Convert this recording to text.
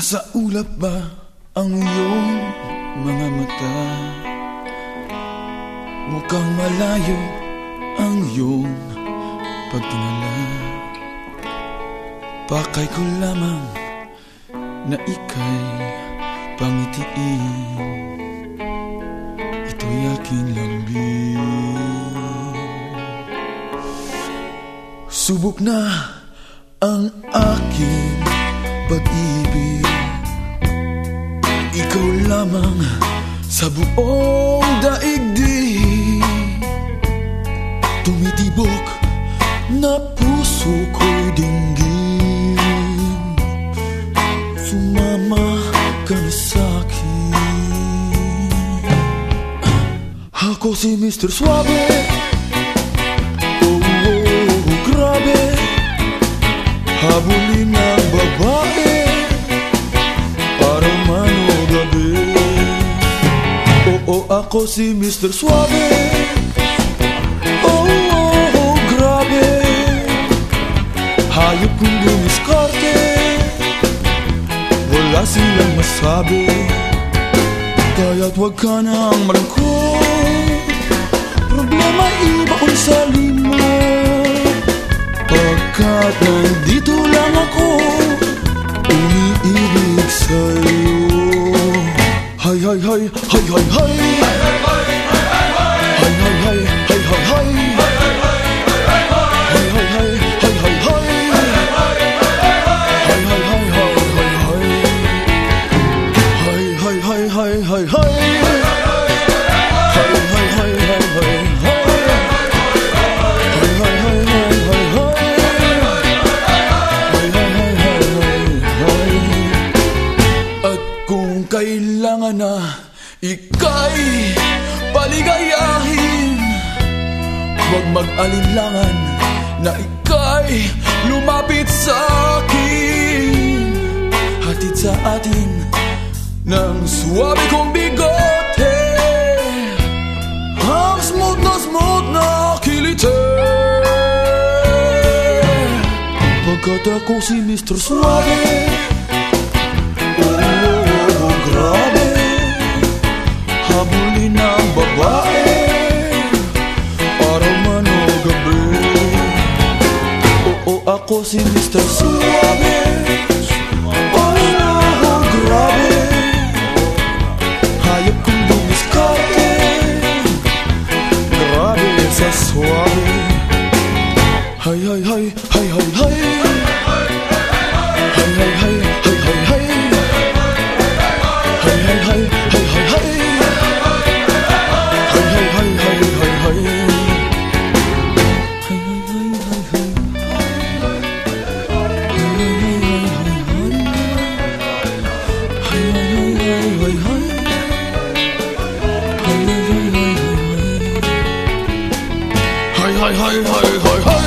Nasa ulap ba ang iyong mga mata? Mukhang malayo ang iyong pagtingala Pakay ko lamang na ikay pangitiin. Ito'y aking lambing. Subok na ang aking pag-ibig. Ikaw lamang sa buong daigdig. Tumitibok na puso ko'y dinggin. Sumama ka na sa'kin. Ako si Mr. Suave. Oh, oh, oh, grabe. Habulin ako si Mr. Suave. Oh, oh, oh, grabe. Hayop kong dumiskarte Wala silang masabi. Kaya't wag ka nang malungkot. Problema iba kung sa lima Pagkat nandito lang ako Umiibig sa'yo. Hay hay hay Hay hay hay kailangan na ika'y paligayahin. Huwag mag-alinlangan na ika'y lumapit sa akin. Hatid sa atin ng suwabe kong bigote. Ang smooth na smooth na kilite. Pagkat ako si Mr. Suave ng babae Araw man o gabi Oo, ako si Mr. Suave Oh, oh, grabe Hayop kong dumiskarte Grabe sa suave Hay hay hay hay hay